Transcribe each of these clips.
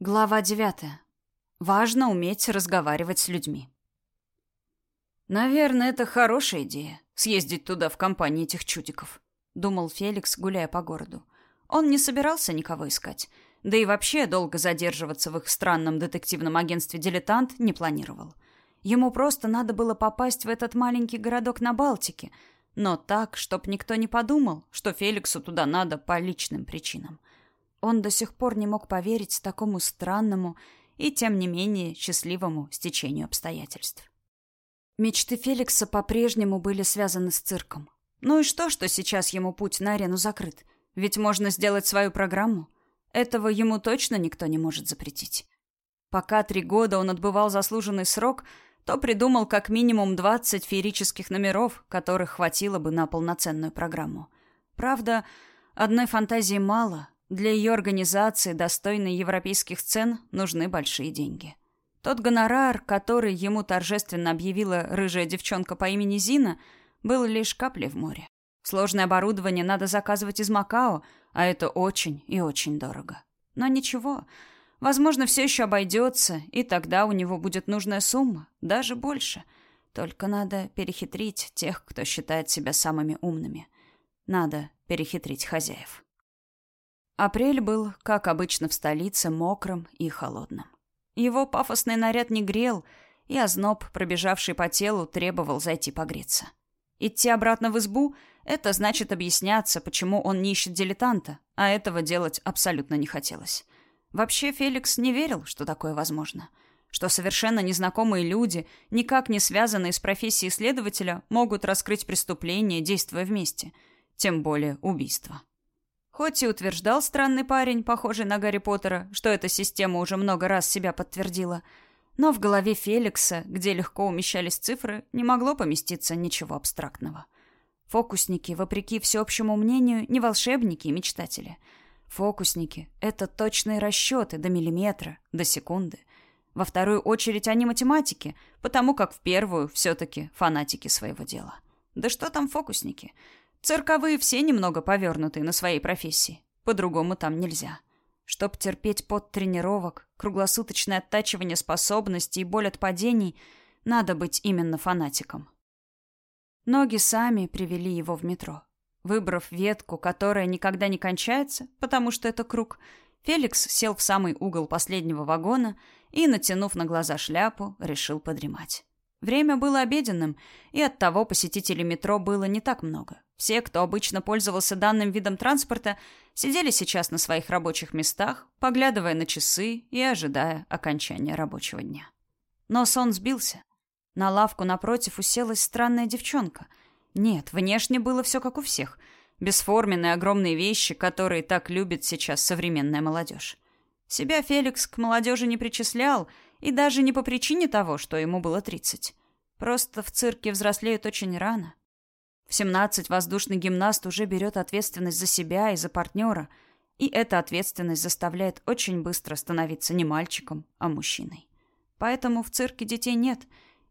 Глава девятая. Важно уметь разговаривать с людьми. «Наверное, это хорошая идея — съездить туда в компании этих чудиков», — думал Феликс, гуляя по городу. Он не собирался никого искать, да и вообще долго задерживаться в их странном детективном агентстве «Дилетант» не планировал. Ему просто надо было попасть в этот маленький городок на Балтике, но так, чтоб никто не подумал, что Феликсу туда надо по личным причинам. Он до сих пор не мог поверить такому странному и, тем не менее, счастливому стечению обстоятельств. Мечты Феликса по-прежнему были связаны с цирком. Ну и что, что сейчас ему путь на арену закрыт? Ведь можно сделать свою программу. Этого ему точно никто не может запретить. Пока три года он отбывал заслуженный срок, то придумал как минимум 20 феерических номеров, которых хватило бы на полноценную программу. Правда, одной фантазии мало, для ее организации, достойной европейских цен, нужны большие деньги. Тот гонорар, который ему торжественно объявила рыжая девчонка по имени Зина, был лишь каплей в море. Сложное оборудование надо заказывать из Макао, а это очень и очень дорого. Но ничего, возможно, все еще обойдется, и тогда у него будет нужная сумма, даже больше. Только надо перехитрить тех, кто считает себя самыми умными. Надо перехитрить хозяев. Апрель был, как обычно в столице, мокрым и холодным. Его пафосный наряд не грел, и озноб, пробежавший по телу, требовал зайти погреться. Идти обратно в избу — это значит объясняться, почему он не ищет дилетанта, а этого делать абсолютно не хотелось. Вообще Феликс не верил, что такое возможно. Что совершенно незнакомые люди, никак не связанные с профессией следователя, могут раскрыть преступление, действуя вместе. Тем более убийство. Хоть и утверждал странный парень, похожий на Гарри Поттера, что эта система уже много раз себя подтвердила, но в голове Феликса, где легко умещались цифры, не могло поместиться ничего абстрактного. Фокусники, вопреки всеобщему мнению, не волшебники и мечтатели. Фокусники — это точные расчеты до миллиметра, до секунды. Во вторую очередь они математики, потому как в первую все-таки фанатики своего дела. Да что там фокусники — Цирковые все немного повернутые на своей профессии. По-другому там нельзя. Чтоб терпеть под тренировок, круглосуточное оттачивание способностей и боль от падений, надо быть именно фанатиком. Ноги сами привели его в метро. Выбрав ветку, которая никогда не кончается, потому что это круг, Феликс сел в самый угол последнего вагона и, натянув на глаза шляпу, решил подремать. Время было обеденным, и оттого посетителей метро было не так много. Все, кто обычно пользовался данным видом транспорта, сидели сейчас на своих рабочих местах, поглядывая на часы и ожидая окончания рабочего дня. Но сон сбился. На лавку напротив уселась странная девчонка. Нет, внешне было все как у всех. Бесформенные огромные вещи, которые так любит сейчас современная молодежь. Себя Феликс к молодежи не причислял — и даже не по причине того, что ему было 30. Просто в цирке взрослеют очень рано. В 17 воздушный гимнаст уже берет ответственность за себя и за партнера, и эта ответственность заставляет очень быстро становиться не мальчиком, а мужчиной. Поэтому в цирке детей нет,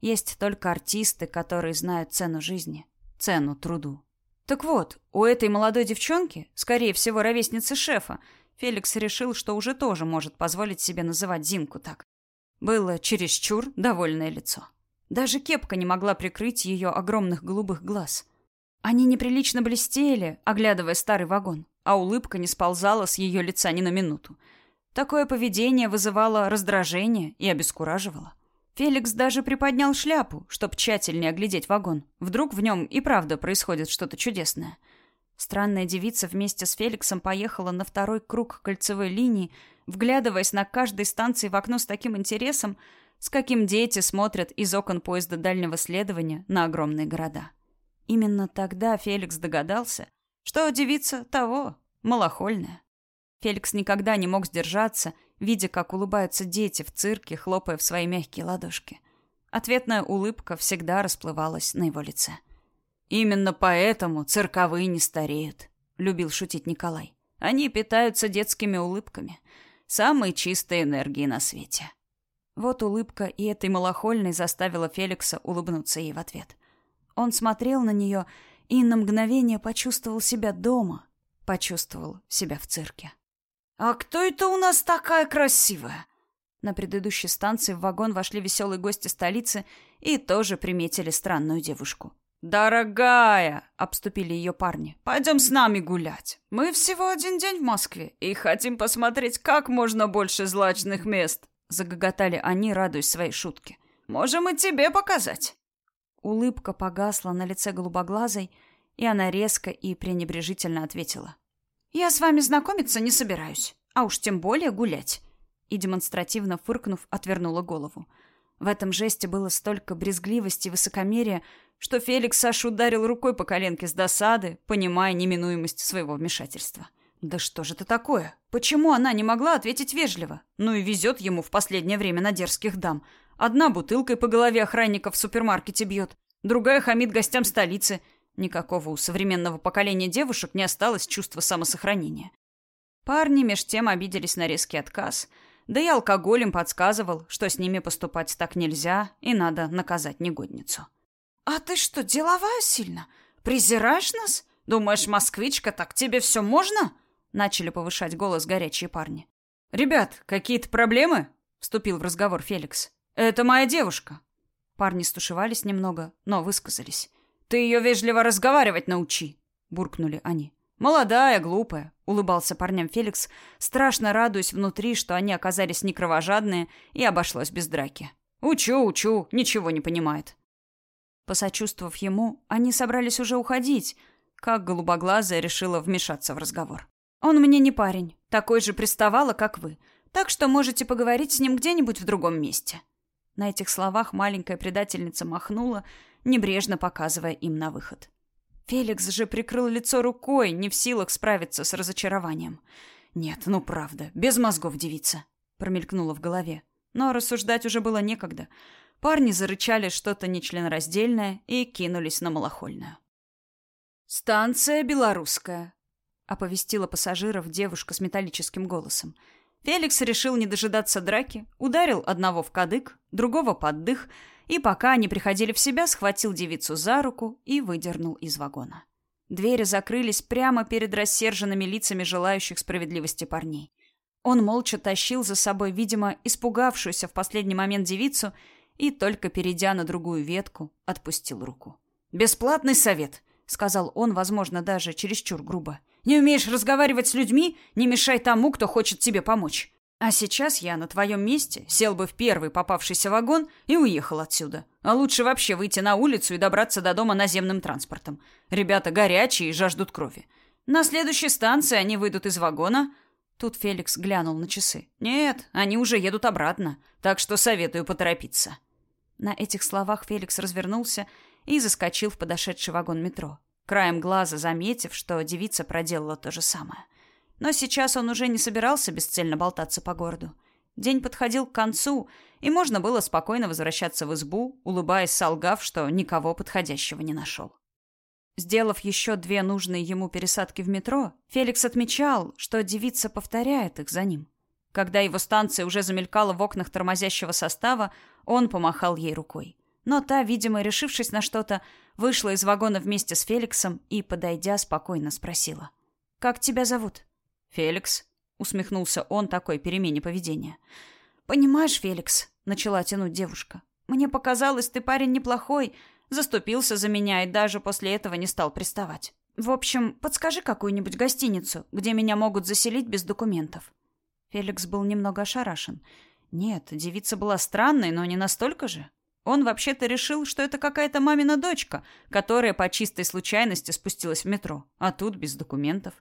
есть только артисты, которые знают цену жизни, цену труду. Так вот, у этой молодой девчонки, скорее всего, ровесницы шефа, Феликс решил, что уже тоже может позволить себе называть Зинку так. Было чересчур довольное лицо. Даже кепка не могла прикрыть ее огромных голубых глаз. Они неприлично блестели, оглядывая старый вагон, а улыбка не сползала с ее лица ни на минуту. Такое поведение вызывало раздражение и обескураживало. Феликс даже приподнял шляпу, чтобы тщательнее оглядеть вагон. Вдруг в нем и правда происходит что-то чудесное. Странная девица вместе с Феликсом поехала на второй круг кольцевой линии, вглядываясь на каждой станции в окно с таким интересом, с каким дети смотрят из окон поезда дальнего следования на огромные города. Именно тогда Феликс догадался, что девица того, малохольная. Феликс никогда не мог сдержаться, видя, как улыбаются дети в цирке, хлопая в свои мягкие ладошки. Ответная улыбка всегда расплывалась на его лице. «Именно поэтому цирковые не стареют», — любил шутить Николай. «Они питаются детскими улыбками самой чистой энергии на свете. Вот улыбка и этой малохольной заставила Феликса улыбнуться ей в ответ. Он смотрел на нее и на мгновение почувствовал себя дома, почувствовал себя в цирке. «А кто это у нас такая красивая?» На предыдущей станции в вагон вошли веселые гости столицы и тоже приметили странную девушку. «Дорогая!» — обступили ее парни. «Пойдем с нами гулять. Мы всего один день в Москве и хотим посмотреть как можно больше злачных мест!» Загоготали они, радуясь своей шутке. «Можем и тебе показать!» Улыбка погасла на лице голубоглазой, и она резко и пренебрежительно ответила. «Я с вами знакомиться не собираюсь, а уж тем более гулять!» И демонстративно фыркнув, отвернула голову. В этом жесте было столько брезгливости и высокомерия, что Феликс аж ударил рукой по коленке с досады, понимая неминуемость своего вмешательства. Да что же это такое? Почему она не могла ответить вежливо? Ну и везет ему в последнее время на дерзких дам. Одна бутылкой по голове охранника в супермаркете бьет, другая хамит гостям столицы. Никакого у современного поколения девушек не осталось чувства самосохранения. Парни меж тем обиделись на резкий отказ, да и алкоголь им подсказывал, что с ними поступать так нельзя и надо наказать негодницу. «А ты что, деловая сильно? Презираешь нас? Думаешь, москвичка, так тебе все можно?» Начали повышать голос горячие парни. «Ребят, какие-то проблемы?» Вступил в разговор Феликс. «Это моя девушка». Парни стушевались немного, но высказались. «Ты ее вежливо разговаривать научи!» Буркнули они. «Молодая, глупая», — улыбался парням Феликс, страшно радуясь внутри, что они оказались не кровожадные и обошлось без драки. «Учу, учу, ничего не понимает». Посочувствовав ему, они собрались уже уходить, как голубоглазая решила вмешаться в разговор. «Он мне не парень, такой же приставала, как вы, так что можете поговорить с ним где-нибудь в другом месте». На этих словах маленькая предательница махнула, небрежно показывая им на выход. Феликс же прикрыл лицо рукой, не в силах справиться с разочарованием. «Нет, ну правда, без мозгов девица», — промелькнуло в голове. Но рассуждать уже было некогда. Парни зарычали что-то нечленораздельное и кинулись на малохольную. «Станция Белорусская», — оповестила пассажиров девушка с металлическим голосом. Феликс решил не дожидаться драки, ударил одного в кадык, другого под дых, и пока они приходили в себя, схватил девицу за руку и выдернул из вагона. Двери закрылись прямо перед рассерженными лицами желающих справедливости парней. Он молча тащил за собой, видимо, испугавшуюся в последний момент девицу и, только перейдя на другую ветку, отпустил руку. «Бесплатный совет», — сказал он, возможно, даже чересчур грубо. «Не умеешь разговаривать с людьми? Не мешай тому, кто хочет тебе помочь. А сейчас я на твоем месте сел бы в первый попавшийся вагон и уехал отсюда. А лучше вообще выйти на улицу и добраться до дома наземным транспортом. Ребята горячие и жаждут крови. На следующей станции они выйдут из вагона, Тут Феликс глянул на часы. «Нет, они уже едут обратно, так что советую поторопиться». На этих словах Феликс развернулся и заскочил в подошедший вагон метро, краем глаза заметив, что девица проделала то же самое. Но сейчас он уже не собирался бесцельно болтаться по городу. День подходил к концу, и можно было спокойно возвращаться в избу, улыбаясь, солгав, что никого подходящего не нашел. Сделав еще две нужные ему пересадки в метро, Феликс отмечал, что девица повторяет их за ним. Когда его станция уже замелькала в окнах тормозящего состава, он помахал ей рукой. Но та, видимо, решившись на что-то, вышла из вагона вместе с Феликсом и, подойдя, спокойно спросила. «Как тебя зовут?» «Феликс», — усмехнулся он такой перемене поведения. «Понимаешь, Феликс», — начала тянуть девушка, — «мне показалось, ты парень неплохой, заступился за меня и даже после этого не стал приставать. В общем, подскажи какую-нибудь гостиницу, где меня могут заселить без документов». Феликс был немного ошарашен. Нет, девица была странной, но не настолько же. Он вообще-то решил, что это какая-то мамина дочка, которая по чистой случайности спустилась в метро, а тут без документов.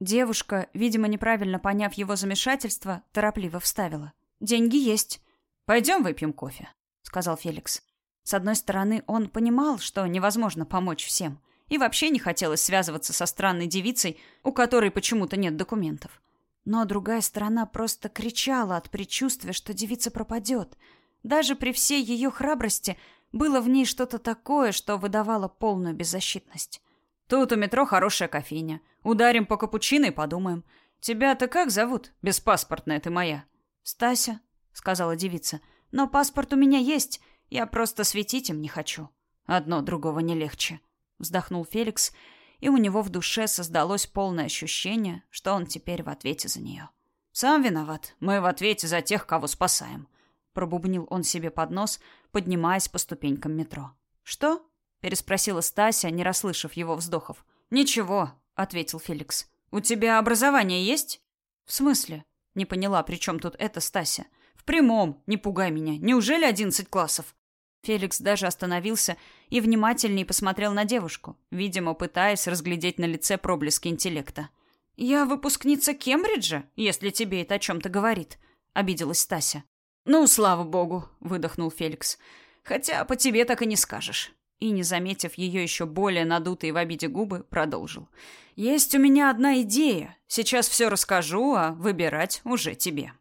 Девушка, видимо, неправильно поняв его замешательство, торопливо вставила. «Деньги есть. Пойдем выпьем кофе», — сказал Феликс. С одной стороны, он понимал, что невозможно помочь всем, и вообще не хотелось связываться со странной девицей, у которой почему-то нет документов. Но другая сторона просто кричала от предчувствия, что девица пропадет. Даже при всей ее храбрости было в ней что-то такое, что выдавало полную беззащитность. «Тут у метро хорошая кофейня. Ударим по капучино и подумаем. Тебя-то как зовут? Беспаспортная ты моя». «Стася», — сказала девица. «Но паспорт у меня есть. Я просто светить им не хочу». «Одно другого не легче», — вздохнул Феликс и у него в душе создалось полное ощущение, что он теперь в ответе за нее. Сам виноват. Мы в ответе за тех, кого спасаем. Пробубнил он себе под нос, поднимаясь по ступенькам метро. Что? переспросила Стася, не расслышав его вздохов. Ничего, ответил Феликс. У тебя образование есть? В смысле? Не поняла, при чем тут это Стася. В прямом, не пугай меня. Неужели одиннадцать классов? Феликс даже остановился и внимательнее посмотрел на девушку, видимо, пытаясь разглядеть на лице проблески интеллекта. «Я выпускница Кембриджа, если тебе это о чем-то говорит», — обиделась Стася. «Ну, слава богу», — выдохнул Феликс. «Хотя по тебе так и не скажешь». И, не заметив ее еще более надутые в обиде губы, продолжил. «Есть у меня одна идея. Сейчас все расскажу, а выбирать уже тебе».